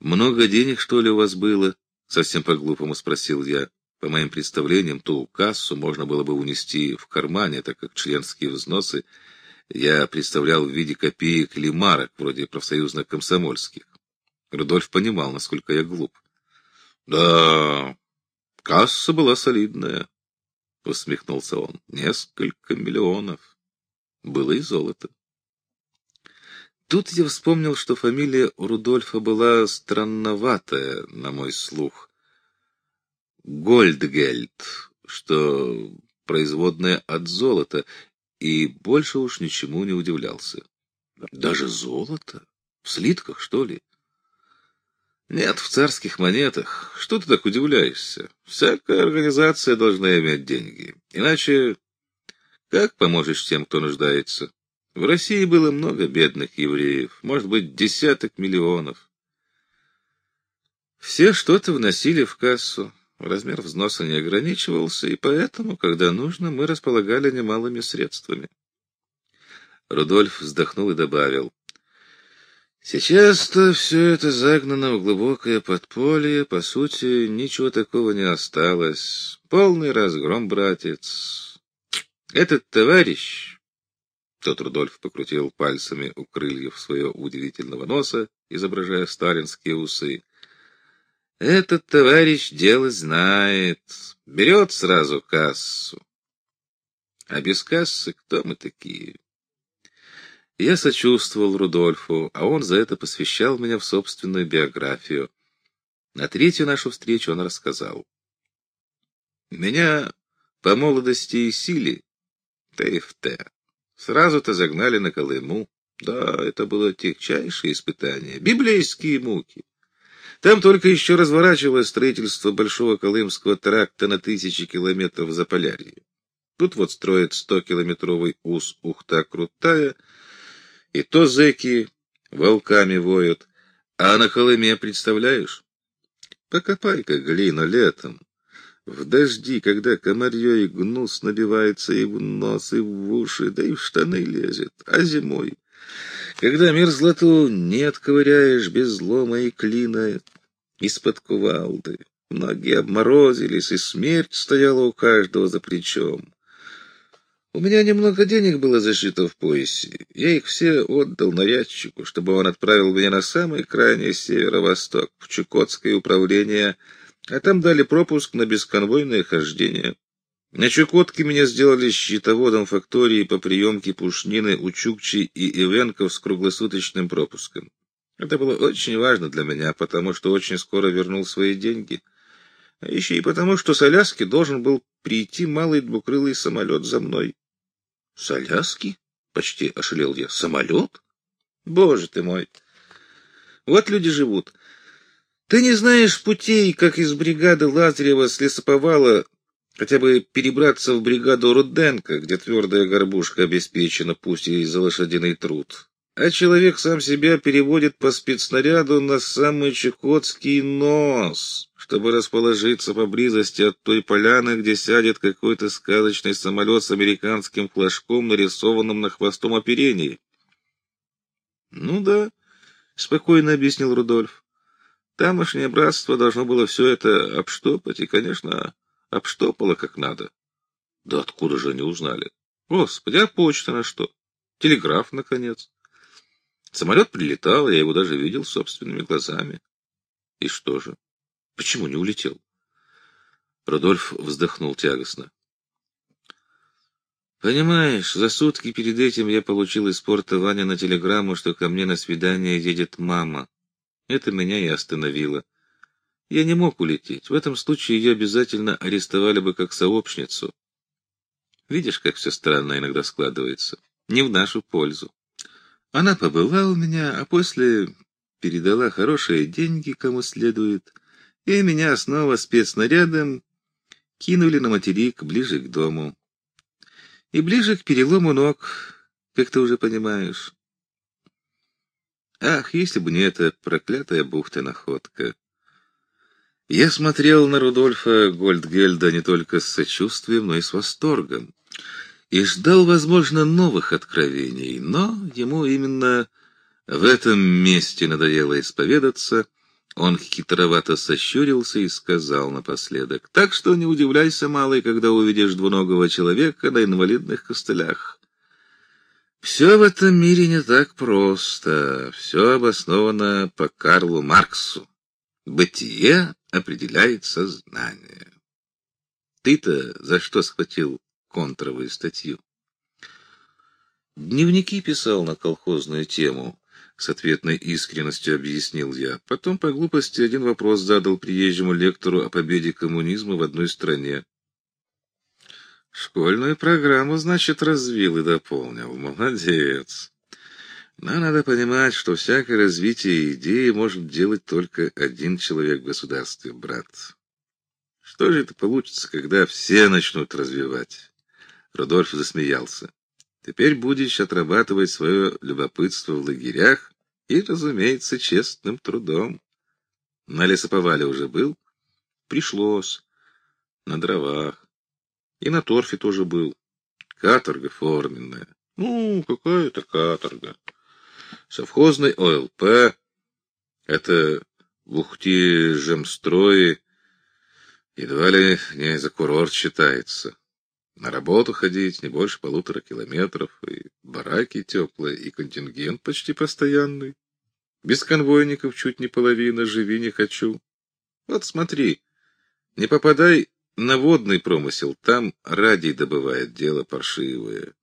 «Много денег, что ли, у вас было?» — совсем по-глупому спросил я. По моим представлениям, ту кассу можно было бы унести в кармане, так как членские взносы я представлял в виде копеек или марок, вроде профсоюзно-комсомольских. Рудольф понимал, насколько я глуп. — Да, касса была солидная, — усмехнулся он. — Несколько миллионов. Было и золото. Тут я вспомнил, что фамилия у Рудольфа была странноватая, на мой слух. Гольдгельд, что производная от золота, и больше уж ничему не удивлялся. Даже золото? В слитках, что ли? Нет, в царских монетах. Что ты так удивляешься? Всякая организация должна иметь деньги. Иначе как поможешь тем, кто нуждается? В России было много бедных евреев, может быть, десяток миллионов. Все что-то вносили в кассу, размер взноса не ограничивался, и поэтому, когда нужно, мы располагали немалыми средствами. Рудольф вздохнул и добавил. Сейчас-то все это загнано в глубокое подполье, по сути, ничего такого не осталось. Полный разгром, братец. Этот товарищ, тот Рудольф покрутил пальцами у крыльев своего удивительного носа, изображая сталинские усы. Этот товарищ дело знает, берет сразу кассу. А без кассы кто мы такие? Я сочувствовал Рудольфу, а он за это посвящал меня в собственную биографию. На третью нашу встречу он рассказал. Меня по молодости и силе, ТФТ, Сразу-то загнали на Колыму. Да, это было техчайшее испытание, библейские муки. Там только еще разворачивалось строительство Большого Колымского тракта на тысячи километров за Полярье. Тут вот строят сто-километровый ус Ухта-Крутая, и то зэки волками воют. А на Колыме, представляешь? Покопай-ка глину летом, в дожди, когда комарье и гнус набивается и в нос, и в уши, да и в штаны лезет, а зимой, когда мерзлоту не отковыряешь без лома и клина из-под кувалды, ноги обморозились, и смерть стояла у каждого за плечом. У меня немного денег было зашито в поясе. Я их все отдал нарядчику, чтобы он отправил меня на самый крайний северо-восток, в Чукотское управление а там дали пропуск на бесконвойное хождение. На Чукотке меня сделали счетоводом фактории по приемке пушнины у Чукчи и Ивенков с круглосуточным пропуском. Это было очень важно для меня, потому что очень скоро вернул свои деньги. А еще и потому, что с Аляски должен был прийти малый двукрылый самолет за мной. — С Аляски? — почти ошалел я. — Самолет? Боже ты мой! Вот люди живут. Ты не знаешь путей, как из бригады Лазарева с лесоповала хотя бы перебраться в бригаду Руденко, где твердая горбушка обеспечена, пусть и за лошадиный труд. А человек сам себя переводит по спецснаряду на самый Чукотский нос, чтобы расположиться поблизости от той поляны, где сядет какой-то сказочный самолет с американским флажком, нарисованным на хвостом оперении. — Ну да, — спокойно объяснил Рудольф. Тамошнее братство должно было все это обштопать, и, конечно, обштопало как надо. Да откуда же они узнали? Господи, а почта на что? Телеграф, наконец. Самолет прилетал, я его даже видел собственными глазами. И что же? Почему не улетел? Рудольф вздохнул тягостно. Понимаешь, за сутки перед этим я получил из порта Ваня на телеграмму, что ко мне на свидание едет мама. Это меня и остановило. Я не мог улететь. В этом случае ее обязательно арестовали бы как сообщницу. Видишь, как все странно иногда складывается. Не в нашу пользу. Она побыла у меня, а после передала хорошие деньги, кому следует, и меня снова спецнарядом кинули на материк ближе к дому. И ближе к перелому ног, как ты уже понимаешь. Ах, если бы не эта проклятая бухта-находка! Я смотрел на Рудольфа Гольдгельда не только с сочувствием, но и с восторгом. И ждал, возможно, новых откровений, но ему именно в этом месте надоело исповедаться, Он хитровато сощурился и сказал напоследок, «Так что не удивляйся, малый, когда увидишь двуногого человека на инвалидных костылях. Все в этом мире не так просто. Все обосновано по Карлу Марксу. Бытие определяет сознание. Ты-то за что схватил контровую статью? Дневники писал на колхозную тему. С ответной искренностью объяснил я. Потом по глупости один вопрос задал приезжему лектору о победе коммунизма в одной стране. Школьную программу, значит, развил и дополнил. Молодец. Но надо понимать, что всякое развитие идеи может делать только один человек в государстве, брат. Что же это получится, когда все начнут развивать? Рудольф засмеялся. Теперь будешь отрабатывать свое любопытство в лагерях и, разумеется, честным трудом. На лесоповале уже был? Пришлось. На дровах. И на торфе тоже был. Каторга форменная. Ну, какая-то каторга. Совхозный ОЛП. Это в Ухте. Едва ли не за курорт считается. На работу ходить не больше полутора километров, и бараки теплые, и контингент почти постоянный. Без конвойников чуть не половина, живи не хочу. Вот смотри, не попадай на водный промысел, там радий добывает дело паршивое.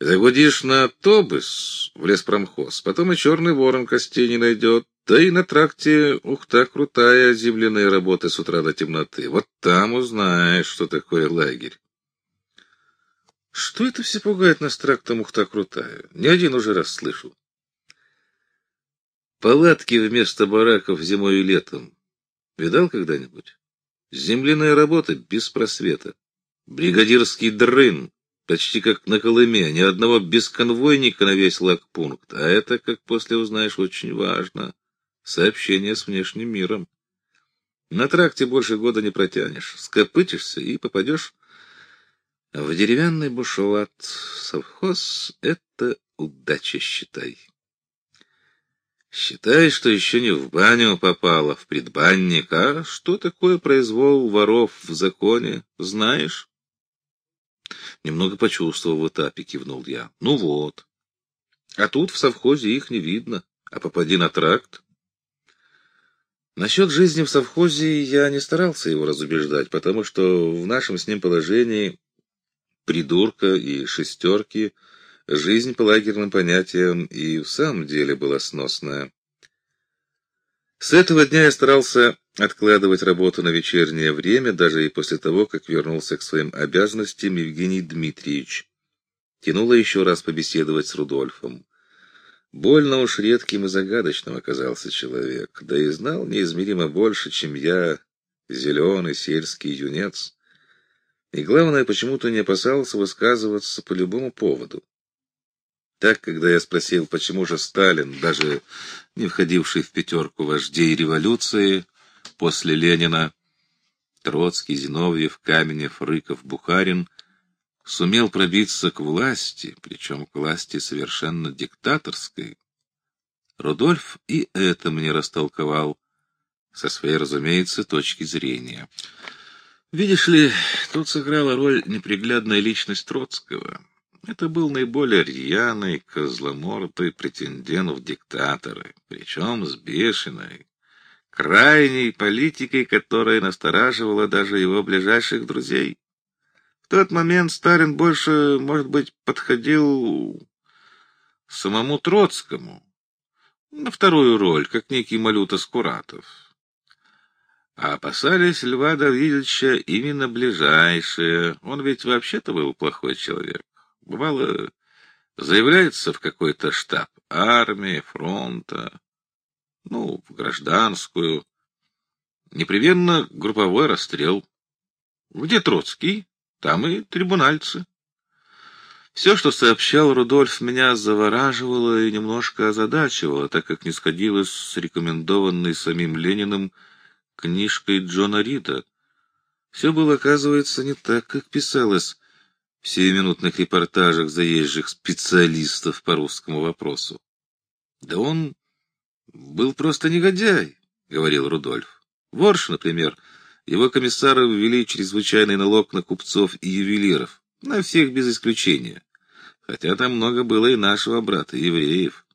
Загудишь на автобус в леспромхоз, потом и черный ворон костей не найдет, да и на тракте ухта крутая земляные работы с утра до темноты. Вот там узнаешь, что такое лагерь. Что это все пугает нас трактом ухта крутая? Не один уже раз слышу. Палатки вместо бараков зимой и летом. Видал когда-нибудь? Земляная работа без просвета. Бригадирский дрын, почти как на Колыме, ни одного бесконвойника на весь лагпункт. А это, как после узнаешь, очень важно сообщение с внешним миром. На тракте больше года не протянешь. Скопытишься и попадешь в деревянный бушлат. Совхоз — это удача, считай. Считай, что еще не в баню попала, в предбанник. А что такое произвол воров в законе, знаешь? Немного почувствовал в этапе, кивнул я. Ну вот. А тут в совхозе их не видно. А попади на тракт, Насчет жизни в совхозе я не старался его разубеждать, потому что в нашем с ним положении придурка и шестерки жизнь по лагерным понятиям и в самом деле была сносная. С этого дня я старался откладывать работу на вечернее время, даже и после того, как вернулся к своим обязанностям Евгений Дмитриевич. Тянуло еще раз побеседовать с Рудольфом. Больно уж редким и загадочным оказался человек, да и знал неизмеримо больше, чем я, зеленый сельский юнец. И главное, почему-то не опасался высказываться по любому поводу. Так, когда я спросил, почему же Сталин, даже не входивший в пятерку вождей революции, после Ленина, Троцкий, Зиновьев, Каменев, Рыков, Бухарин, сумел пробиться к власти, причем к власти совершенно диктаторской, Рудольф и это мне растолковал, со своей, разумеется, точки зрения. Видишь ли, тут сыграла роль неприглядная личность Троцкого. Это был наиболее рьяный, козломордый претендент в диктаторы, причем с бешеной, крайней политикой, которая настораживала даже его ближайших друзей. В тот момент Сталин больше, может быть, подходил самому Троцкому на вторую роль, как некий Малюта Скуратов. А опасались Льва Давидовича именно ближайшие. Он ведь вообще-то был плохой человек. Бывало, заявляется в какой-то штаб армии, фронта, ну, в гражданскую. Непременно групповой расстрел. Где Троцкий? Там и трибунальцы. Все, что сообщал Рудольф, меня завораживало и немножко озадачивало, так как не сходилось с рекомендованной самим Лениным книжкой Джона Рида. Все было, оказывается, не так, как писалось в сиюминутных репортажах заезжих специалистов по русскому вопросу. Да он был просто негодяй, — говорил Рудольф. Ворш, например, его комиссары ввели чрезвычайный налог на купцов и ювелиров, на всех без исключения, хотя там много было и нашего брата, евреев.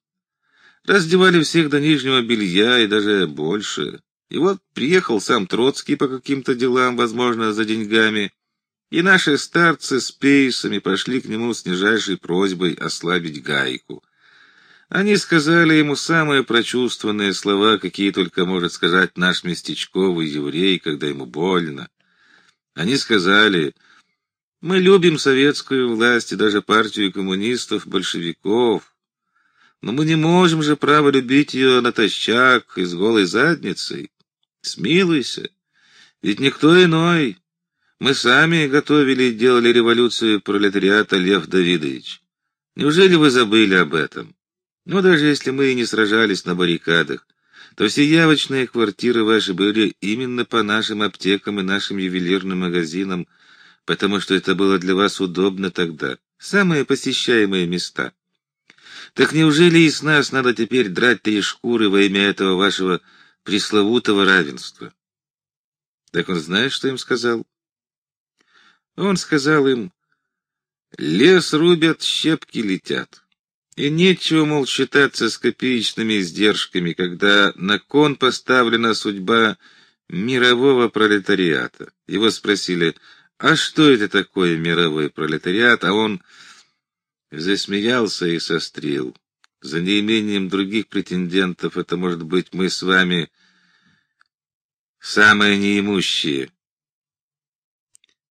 Раздевали всех до нижнего белья и даже больше. И вот приехал сам Троцкий по каким-то делам, возможно, за деньгами, и наши старцы с пейсами пошли к нему с нижайшей просьбой ослабить гайку. Они сказали ему самые прочувственные слова, какие только может сказать наш местечковый еврей, когда ему больно. Они сказали, мы любим советскую власть и даже партию коммунистов, большевиков, но мы не можем же право любить ее натощак и с голой задницей. Смилуйся, ведь никто иной. Мы сами готовили и делали революцию пролетариата, Лев Давидович. Неужели вы забыли об этом? Но даже если мы и не сражались на баррикадах, то все явочные квартиры ваши были именно по нашим аптекам и нашим ювелирным магазинам, потому что это было для вас удобно тогда, самые посещаемые места. Так неужели и с нас надо теперь драть три шкуры во имя этого вашего пресловутого равенства? Так он знает, что им сказал? Он сказал им, лес рубят, щепки летят. И нечего, мол, считаться с копеечными издержками, когда на кон поставлена судьба мирового пролетариата. Его спросили, а что это такое мировой пролетариат? А он засмеялся и сострил. За неимением других претендентов это, может быть, мы с вами самые неимущие.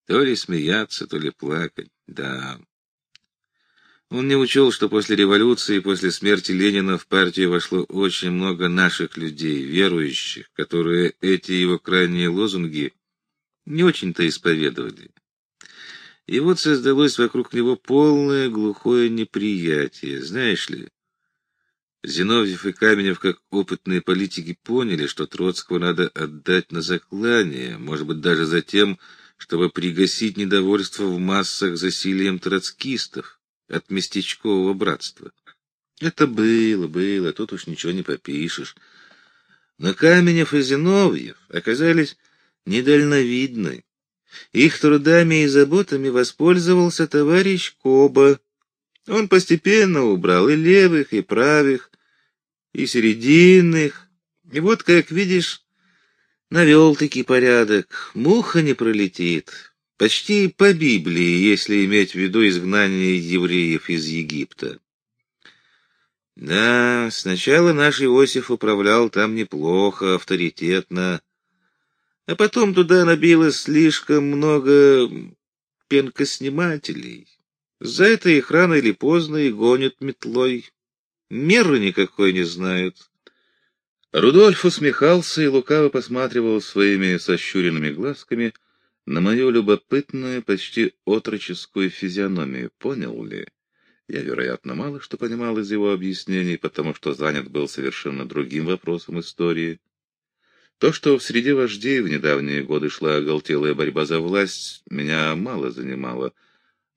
То ли смеяться, то ли плакать, да... Он не учел, что после революции и после смерти Ленина в партию вошло очень много наших людей, верующих, которые эти его крайние лозунги не очень-то исповедовали. И вот создалось вокруг него полное глухое неприятие. Знаешь ли, Зиновьев и Каменев, как опытные политики, поняли, что Троцкого надо отдать на заклание, может быть, даже за тем, чтобы пригасить недовольство в массах засилием троцкистов от местечкового братства. Это было, было, тут уж ничего не попишешь. Но Каменев и Зиновьев оказались недальновидны. Их трудами и заботами воспользовался товарищ Коба. Он постепенно убрал и левых, и правых, и серединных. И вот, как видишь, навел-таки порядок. Муха не пролетит. Почти по Библии, если иметь в виду изгнание евреев из Египта. Да, сначала наш Иосиф управлял там неплохо, авторитетно, а потом туда набилось слишком много пенкоснимателей. За это их рано или поздно и гонят метлой. Меры никакой не знают. Рудольф усмехался и лукаво посматривал своими сощуренными глазками — на мою любопытную, почти отроческую физиономию, понял ли? Я, вероятно, мало что понимал из его объяснений, потому что занят был совершенно другим вопросом истории. То, что в среде вождей в недавние годы шла оголтелая борьба за власть, меня мало занимало.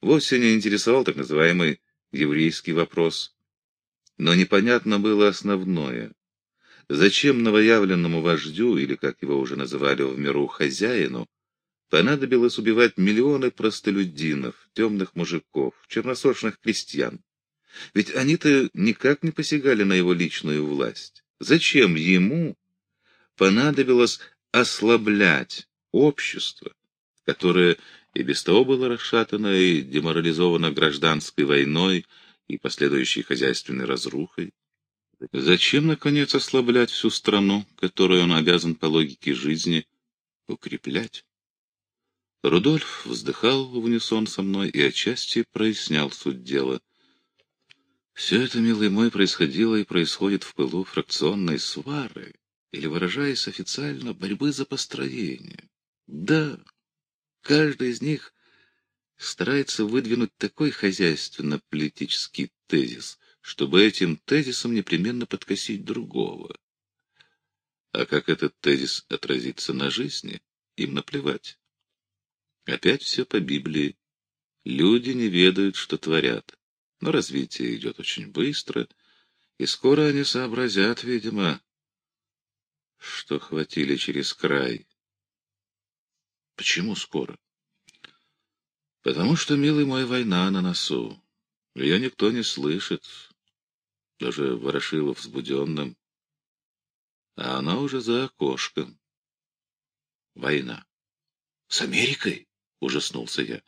Вовсе не интересовал так называемый еврейский вопрос. Но непонятно было основное. Зачем новоявленному вождю, или, как его уже называли в миру, хозяину, Понадобилось убивать миллионы простолюдинов, темных мужиков, черносошных крестьян. Ведь они-то никак не посягали на его личную власть. Зачем ему понадобилось ослаблять общество, которое и без того было расшатано и деморализовано гражданской войной и последующей хозяйственной разрухой? Зачем, наконец, ослаблять всю страну, которую он обязан по логике жизни укреплять? Рудольф вздыхал в унисон со мной и отчасти прояснял суть дела. Все это, милый мой, происходило и происходит в пылу фракционной свары, или, выражаясь официально, борьбы за построение. Да, каждый из них старается выдвинуть такой хозяйственно-политический тезис, чтобы этим тезисом непременно подкосить другого. А как этот тезис отразится на жизни, им наплевать. Опять все по Библии. Люди не ведают, что творят. Но развитие идет очень быстро, И скоро они сообразят, видимо, что хватили через край. Почему скоро? Потому что, милый мой, война на носу. Ее никто не слышит, даже Ворошилов взбуденным. А она уже за окошком. Война. С Америкой? Ужаснулся я.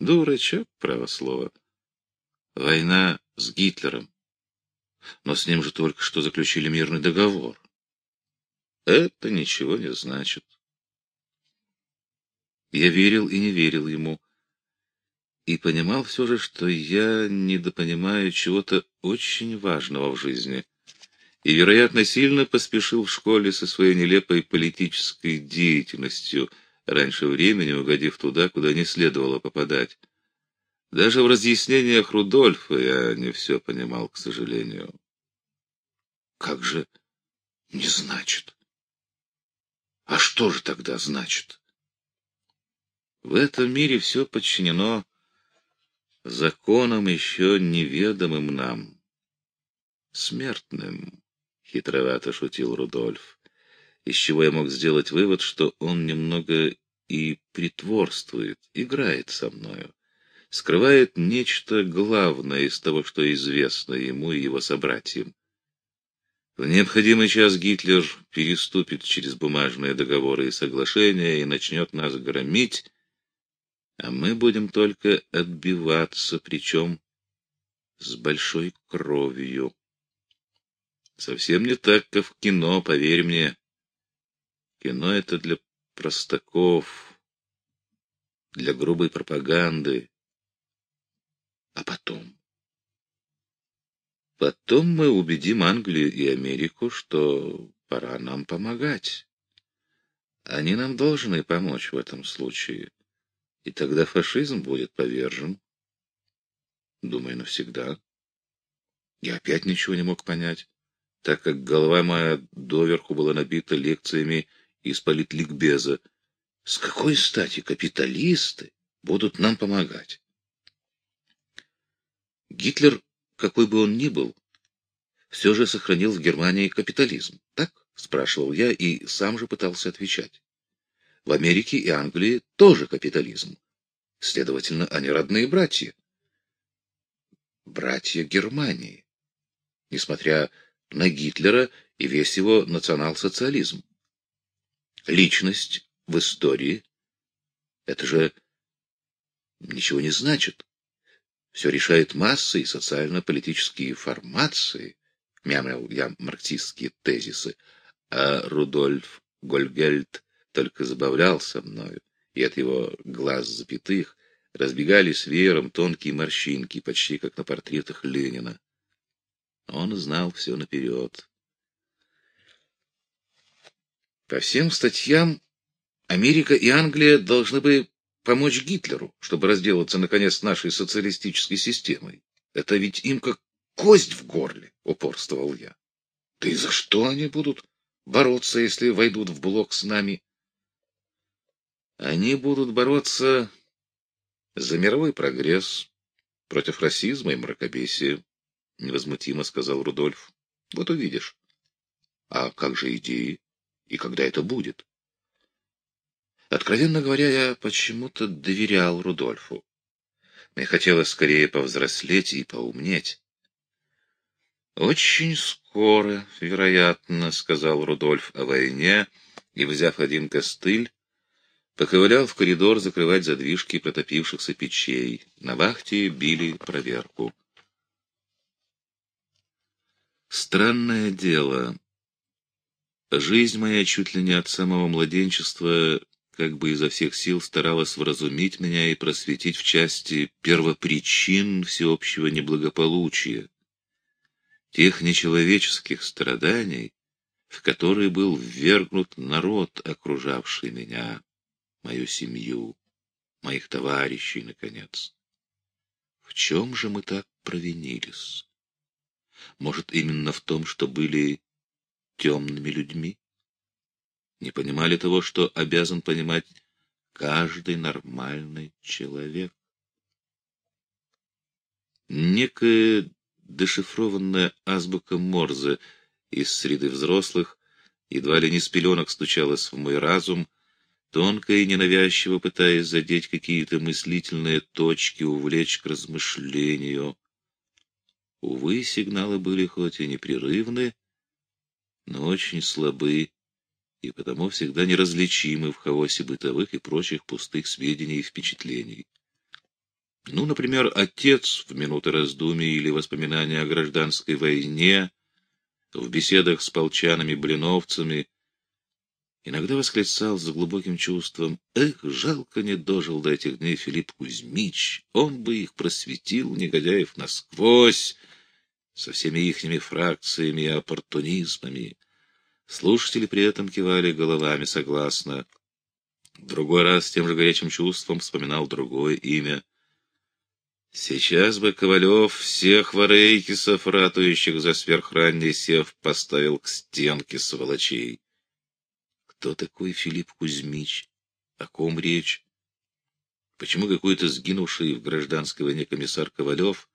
Дурачок, право слово. Война с Гитлером. Но с ним же только что заключили мирный договор. Это ничего не значит. Я верил и не верил ему, и понимал все же, что я недопонимаю чего-то очень важного в жизни, и, вероятно, сильно поспешил в школе со своей нелепой политической деятельностью, раньше времени угодив туда, куда не следовало попадать. Даже в разъяснениях Рудольфа я не все понимал, к сожалению. Как же не значит? А что же тогда значит? В этом мире все подчинено законам еще неведомым нам, смертным, — хитровато шутил Рудольф, из чего я мог сделать вывод, что он немного и притворствует, играет со мною скрывает нечто главное из того, что известно ему и его собратьям. В необходимый час Гитлер переступит через бумажные договоры и соглашения и начнет нас громить, а мы будем только отбиваться, причем с большой кровью. Совсем не так, как в кино, поверь мне. Кино — это для простаков, для грубой пропаганды, а потом? Потом мы убедим Англию и Америку, что пора нам помогать. Они нам должны помочь в этом случае. И тогда фашизм будет повержен. Думаю, навсегда. Я опять ничего не мог понять, так как голова моя доверху была набита лекциями из политликбеза. С какой стати капиталисты будут нам помогать? Гитлер, какой бы он ни был, все же сохранил в Германии капитализм. Так? Спрашивал я и сам же пытался отвечать. В Америке и Англии тоже капитализм. Следовательно, они родные братья. Братья Германии. Несмотря на Гитлера и весь его национал-социализм. Личность в истории — это же ничего не значит. Все решает масса и социально-политические формации, мямлил я марксистские тезисы, а Рудольф Гольгельд только забавлялся мною, и от его глаз запятых разбегались веером тонкие морщинки, почти как на портретах Ленина. Он знал все наперед. По всем статьям Америка и Англия должны бы помочь Гитлеру, чтобы разделаться, наконец, с нашей социалистической системой. Это ведь им как кость в горле, — упорствовал я. Да и за что они будут бороться, если войдут в блок с нами? Они будут бороться за мировой прогресс, против расизма и мракобесия, — невозмутимо сказал Рудольф. Вот увидишь. А как же идеи? И когда это будет? Откровенно говоря, я почему-то доверял Рудольфу. Мне хотелось скорее повзрослеть и поумнеть. «Очень скоро, вероятно», — сказал Рудольф о войне, и, взяв один костыль, поковылял в коридор закрывать задвижки протопившихся печей. На вахте били проверку. Странное дело. Жизнь моя чуть ли не от самого младенчества как бы изо всех сил старалась вразумить меня и просветить в части первопричин всеобщего неблагополучия, тех нечеловеческих страданий, в которые был ввергнут народ, окружавший меня, мою семью, моих товарищей, наконец. В чем же мы так провинились? Может, именно в том, что были темными людьми? не понимали того, что обязан понимать каждый нормальный человек. Некое дешифрованная азбука Морзе из среды взрослых, едва ли не с пеленок стучалась в мой разум, тонко и ненавязчиво пытаясь задеть какие-то мыслительные точки, увлечь к размышлению. Увы, сигналы были хоть и непрерывны, но очень слабы, и потому всегда неразличимы в хаосе бытовых и прочих пустых сведений и впечатлений. Ну, например, отец в минуты раздумий или воспоминания о гражданской войне, в беседах с полчанами-блиновцами, иногда восклицал с глубоким чувством, «Эх, жалко не дожил до этих дней Филипп Кузьмич, он бы их просветил, негодяев, насквозь, со всеми ихними фракциями и оппортунизмами». Слушатели при этом кивали головами согласно. Другой раз тем же горячим чувством вспоминал другое имя. Сейчас бы Ковалев всех варейкисов, ратующих за сверхранний сев, поставил к стенке сволочей. Кто такой Филипп Кузьмич? О ком речь? Почему какой-то сгинувший в гражданской войне комиссар Ковалев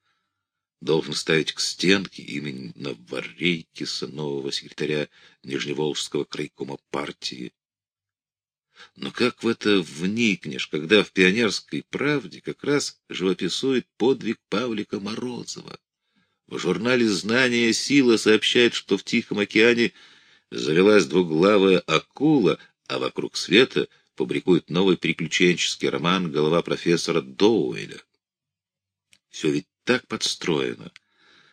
должен ставить к стенке именно Варейкиса, нового секретаря Нижневолжского крайкома партии. Но как в это вникнешь, когда в «Пионерской правде» как раз живописует подвиг Павлика Морозова? В журнале «Знание сила» сообщает, что в Тихом океане завелась двуглавая акула, а вокруг света публикует новый приключенческий роман «Голова профессора Доуэля». Все ведь так подстроено,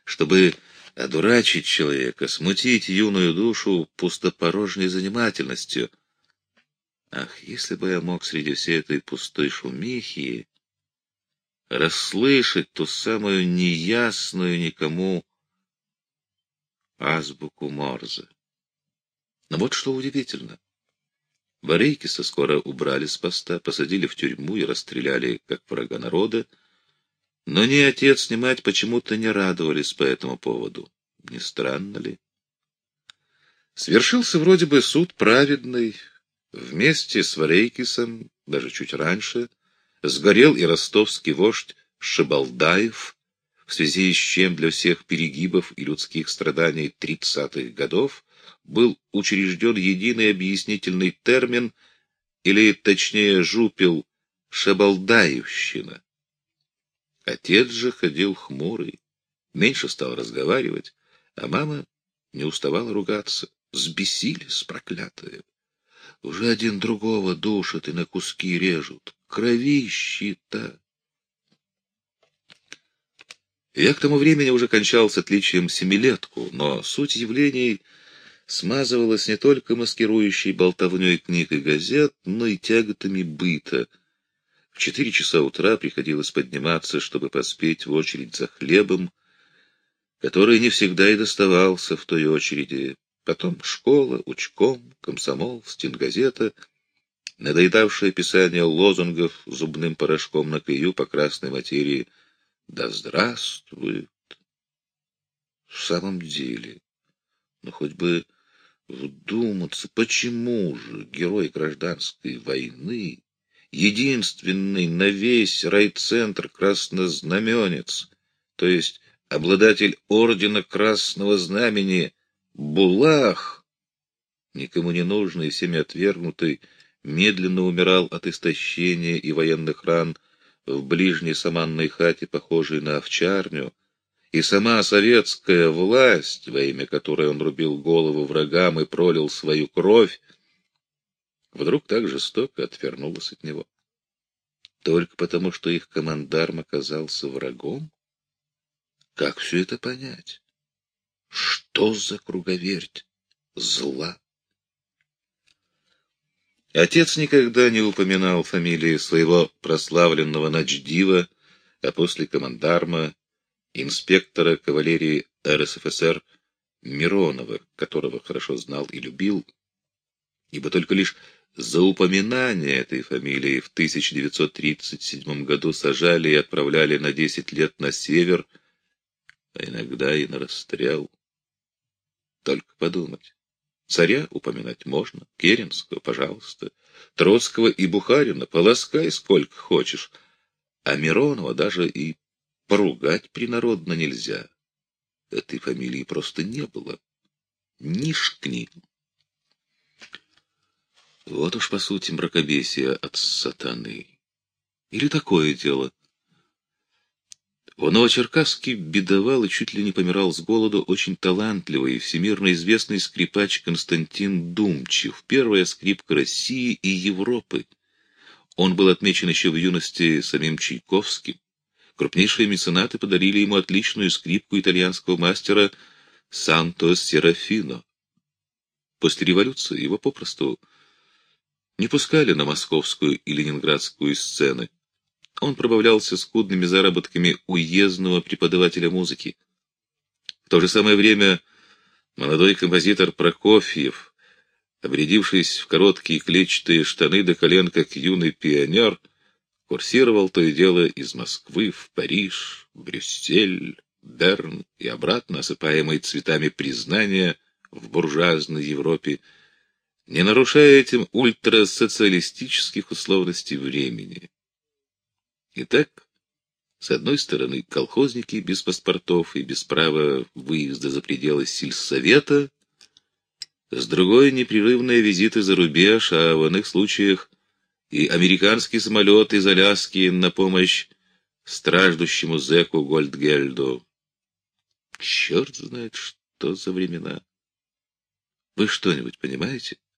чтобы одурачить человека, смутить юную душу пустопорожней занимательностью. Ах, если бы я мог среди всей этой пустой шумихи расслышать ту самую неясную никому азбуку Морзе. Но вот что удивительно. Варейкиса скоро убрали с поста, посадили в тюрьму и расстреляли, как врага народа, но ни отец, ни мать почему-то не радовались по этому поводу. Не странно ли? Свершился вроде бы суд праведный. Вместе с Варейкисом, даже чуть раньше, сгорел и ростовский вождь Шибалдаев, в связи с чем для всех перегибов и людских страданий тридцатых годов был учрежден единый объяснительный термин, или, точнее, жупел «шабалдаевщина». Отец же ходил хмурый, меньше стал разговаривать, а мама не уставала ругаться. Сбесились, проклятые. Уже один другого душат и на куски режут. Кровищи-то! Я к тому времени уже кончал с отличием семилетку, но суть явлений смазывалась не только маскирующей болтовней книг и газет, но и тяготами быта — в четыре часа утра приходилось подниматься, чтобы поспеть в очередь за хлебом, который не всегда и доставался в той очереди. Потом школа, учком, комсомол, стенгазета, надоедавшее писание лозунгов зубным порошком на клею по красной материи «Да здравствует!» В самом деле, ну хоть бы вдуматься, почему же герой гражданской войны единственный на весь райцентр краснознаменец, то есть обладатель ордена Красного Знамени Булах, никому не нужный и всеми отвергнутый, медленно умирал от истощения и военных ран в ближней саманной хате, похожей на овчарню, и сама советская власть, во имя которой он рубил голову врагам и пролил свою кровь, вдруг так жестоко отвернулась от него. Только потому, что их командарм оказался врагом? Как все это понять? Что за круговерть зла? Отец никогда не упоминал фамилии своего прославленного начдива, а после командарма, инспектора кавалерии РСФСР Миронова, которого хорошо знал и любил, ибо только лишь за упоминание этой фамилии в 1937 году сажали и отправляли на 10 лет на север, а иногда и на расстрел. Только подумать. Царя упоминать можно, Керенского, пожалуйста, Троцкого и Бухарина полоскай сколько хочешь, а Миронова даже и поругать принародно нельзя. этой фамилии просто не было. Нишкни. Вот уж, по сути, мракобесие от сатаны. Или такое дело. В Новочеркасске бедовал и чуть ли не помирал с голоду очень талантливый и всемирно известный скрипач Константин Думчев, первая скрипка России и Европы. Он был отмечен еще в юности самим Чайковским. Крупнейшие меценаты подарили ему отличную скрипку итальянского мастера Санто Серафино. После революции его попросту не пускали на московскую и ленинградскую сцены. Он пробавлялся скудными заработками уездного преподавателя музыки. В то же самое время молодой композитор Прокофьев, обрядившись в короткие клетчатые штаны до колен, как юный пионер, курсировал то и дело из Москвы в Париж, Брюссель, Берн и обратно, осыпаемый цветами признания в буржуазной Европе, не нарушая этим ультрасоциалистических условностей времени. Итак, с одной стороны, колхозники без паспортов и без права выезда за пределы сельсовета, с другой — непрерывные визиты за рубеж, а в иных случаях и американский самолет из Аляски на помощь страждущему зэку Гольдгельду. Черт знает, что за времена. Вы что-нибудь понимаете?